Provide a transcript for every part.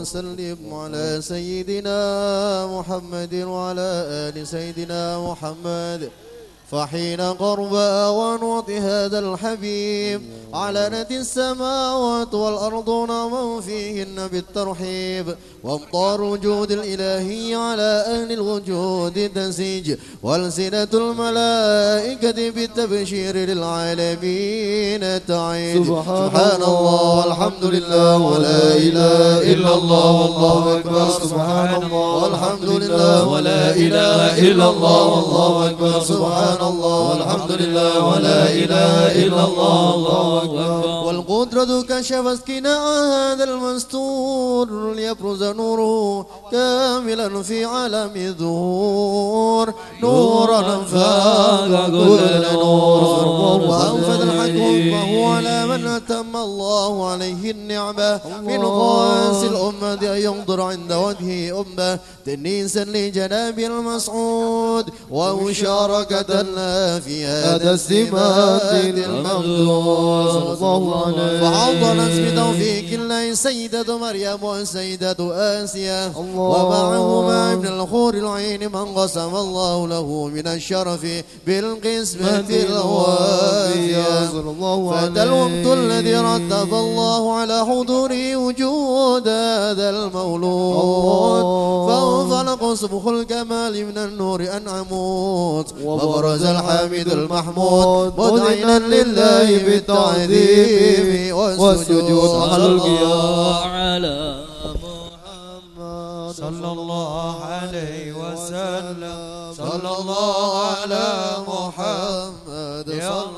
وسلم على سيدنا محمد وعلى آل سيدنا محمد. فحين قرب أوان وطي هذا الحبيب علنت السماوات والأرض ومن فيهن بالترحيب. وامطار وجود الإلهي على أهل الوجود تنسيج والسنة الملائكة بالتبشير للعالمين تعيد. سبحان الله والحمد لله ولا إله إلا الله والله أكبر. سبحان الله والحمد لله ولا إله إلا الله والله أكبر. سبحان الله والحمد لله ولا إله إلا الله والله أكبر. والقدرة كشفت كناع هذا المستور ليبرز نوره كاملا في عالم الظهور. نورا فاق كل نور. وأنفذ الحكم. أتم الله عليه النعمة من خاص الأمة أن ينظر عند وجه أمة تنيسا لجناب المسعود ومشاركة لنا في هذا السمات الممدود. فعضلت بتوفيق الله سيدة مريم وسيدة آسيا. ومعهما ابن الخور العين من قسم الله له من الشرف بالقسمة الوافية. فأتى الوقت الذي رتب الله على حضوره وجود هذا المولود. فانفلق صبح الكمال من النور أنعموت. وبرز الحامد المحمود. مدعنا لله بالتعظيم والسجود على القيام. على محمد. صلى الله عليه وسلم. صلى الله على محمد. صلى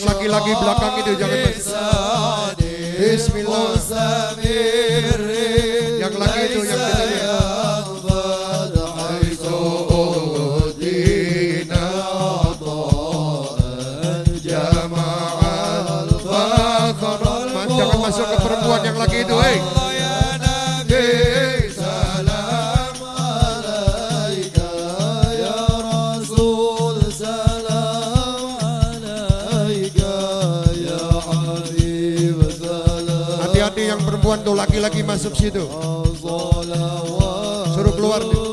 yang laki-laki belakang itu jangan Bismillah. Yang laki itu yang Jangan masuk ke perempuan yang lagi itu, hei. Perempuan tuh laki-laki masuk situ. Suruh keluar nih.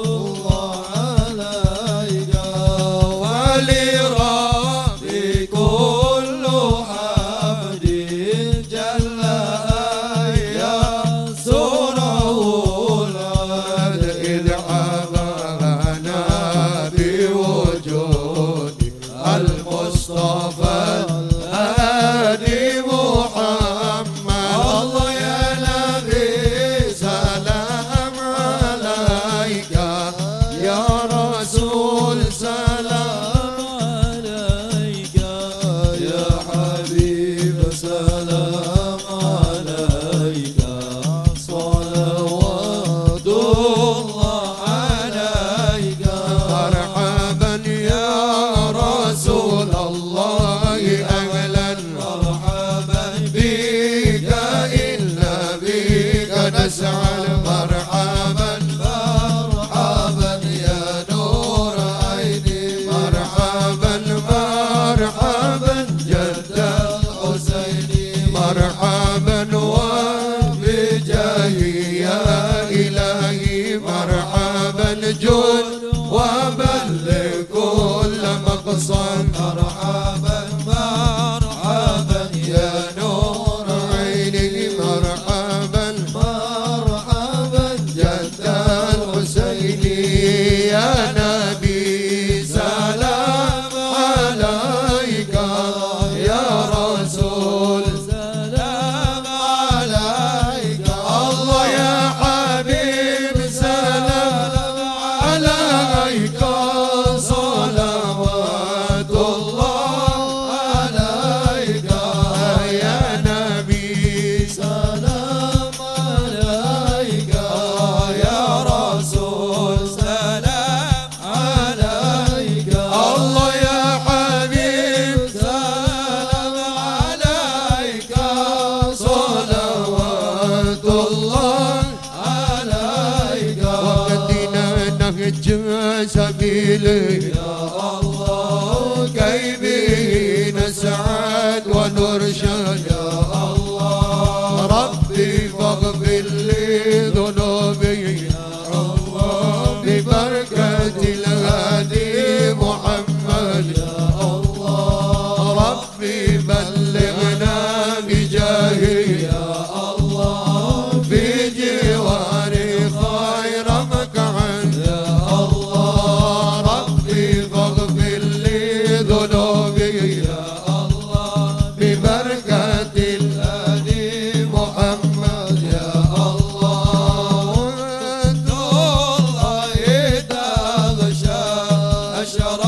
أشرف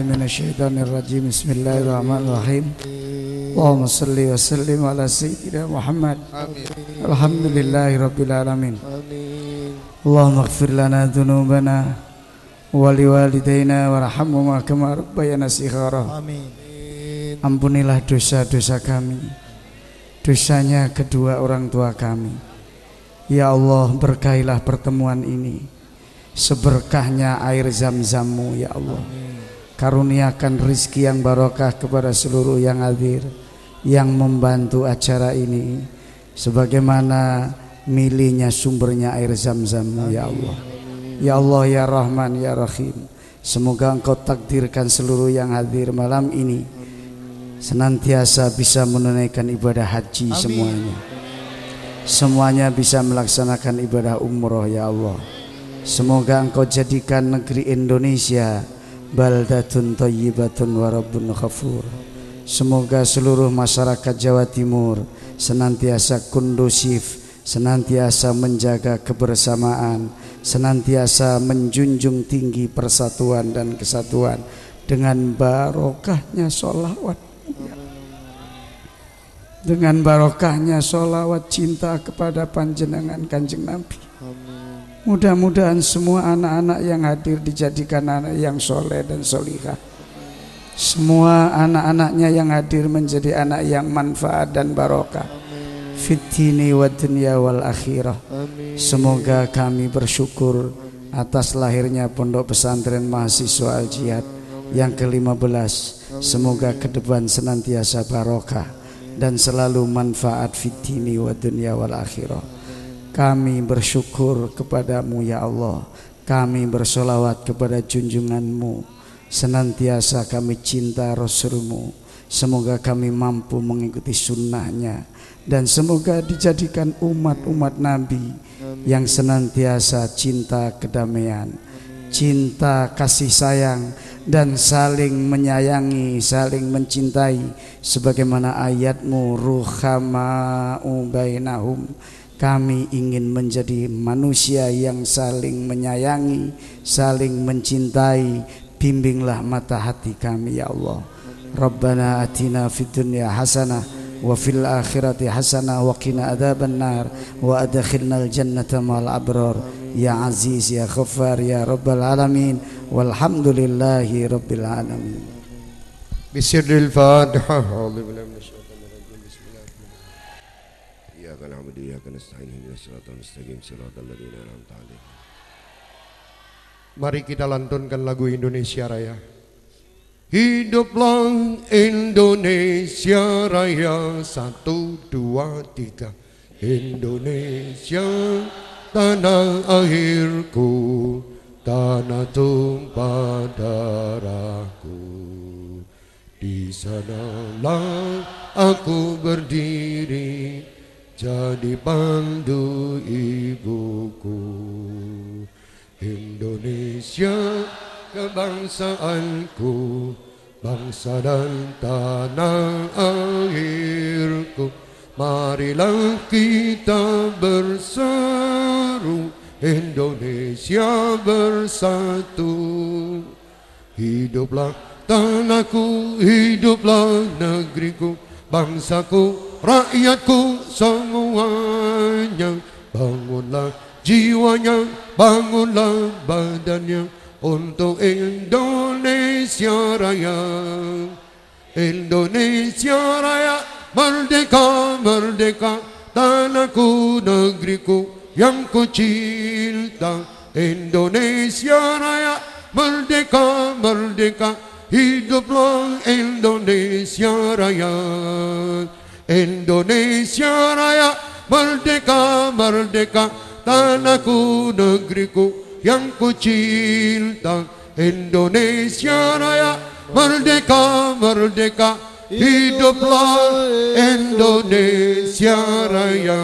بالله من الشيطان الرجيم بسم الله الرحمن الرحيم اللهم صل وسلم على سيدنا محمد الحمد لله رب العالمين آمين اللهم اغفر لنا ذنوبنا ولوالدينا وارحمهما كما ربيانا صغارا Amin. Ampunilah dosa-dosa kami Dosanya kedua orang tua kami Ya Allah berkailah pertemuan ini Seberkahnya air zam-zammu ya Allah Karuniakan rizki yang barokah kepada seluruh yang hadir Yang membantu acara ini. Sebagaimana milihnya sumbernya air zam-zammu ya Allah. Ya Allah ya Rahman ya Rahim. Semoga engkau takdirkan seluruh yang hadir malam ini senantiasa bisa menunaikan ibadah haji semuanya. Semuanya bisa melaksanakan ibadah umroh ya Allah. Semoga engkau jadikan negeri Indonesia baldatun thayyibatun wa rabbun. Semoga seluruh masyarakat Jawa Timur senantiasa kondusif, senantiasa menjaga kebersamaan, senantiasa menjunjung tinggi persatuan dan kesatuan dengan barokahnya sholawat. Dengan barokahnya sholawat cinta kepada panjenengan kanjeng Nabi mudah-mudahan semua anak-anak yang hadir dijadikan anak yang soleh dan solihah. Semua anak-anaknya yang hadir menjadi anak yang manfaat dan barokah. Fitini wa dunya wal akhirah. Semoga kami bersyukur atas lahirnya pondok pesantren mahasiswa al jihad yang ke-15 semoga ke depan senantiasa barokah dan selalu manfaat fitini wa dunya wal akhirah kami bersyukur kepadamu ya Allah. Kami bersolawat kepada junjunganmu. Senantiasa kami cinta Rasulmu. Semoga kami mampu mengikuti sunnahnya. Dan semoga dijadikan umat-umat Nabi yang senantiasa cinta kedamaian cinta kasih sayang dan saling menyayangi, saling mencintai sebagaimana ayatmu ruhama'u bainahum kami ingin menjadi manusia yang saling menyayangi, saling mencintai. Bimbinglah mata hati kami ya Allah. Rabbana atina fid dunya hasanah wa fil akhirati hasanah wa qina adzaban nar wa adkhilnal jannata mal abrar ya aziz ya ghaffar ya rabbal alamin walhamdulillahi rabbil alamin. Bismillahirrahmanirrahim. إياك نعبد وإياك نستعين اهدنا الصراط المستقيم صراط الذين أنعمت عليهم Mari kita lantunkan lagu Indonesia Raya. Hiduplah Indonesia Raya Satu, dua, tiga Indonesia Tanah airku Tanah tumpah darahku Di sanalah aku berdiri Jadi pandu ibuku. Indonesia kebangsaanku Bangsa dan tanah airku Marilah kita berseru Indonesia bersatu. Hiduplah tanahku, hiduplah negeriku Bangsaku, rakyatku semuanya Bangunlah jiwanya, bangunlah badannya Untuk Indonesia Raya. Indonesia Raya Merdeka, merdeka Tanahku, negeriku yang ku cinta Indonesia Raya Merdeka, merdeka Hiduplah Indonesia Raya Indonesia Raya Merdeka, merdeka Tanahku, negeriku yang ku cinta Indonesia Raya Merdeka, merdeka Hiduplah Indonesia Raya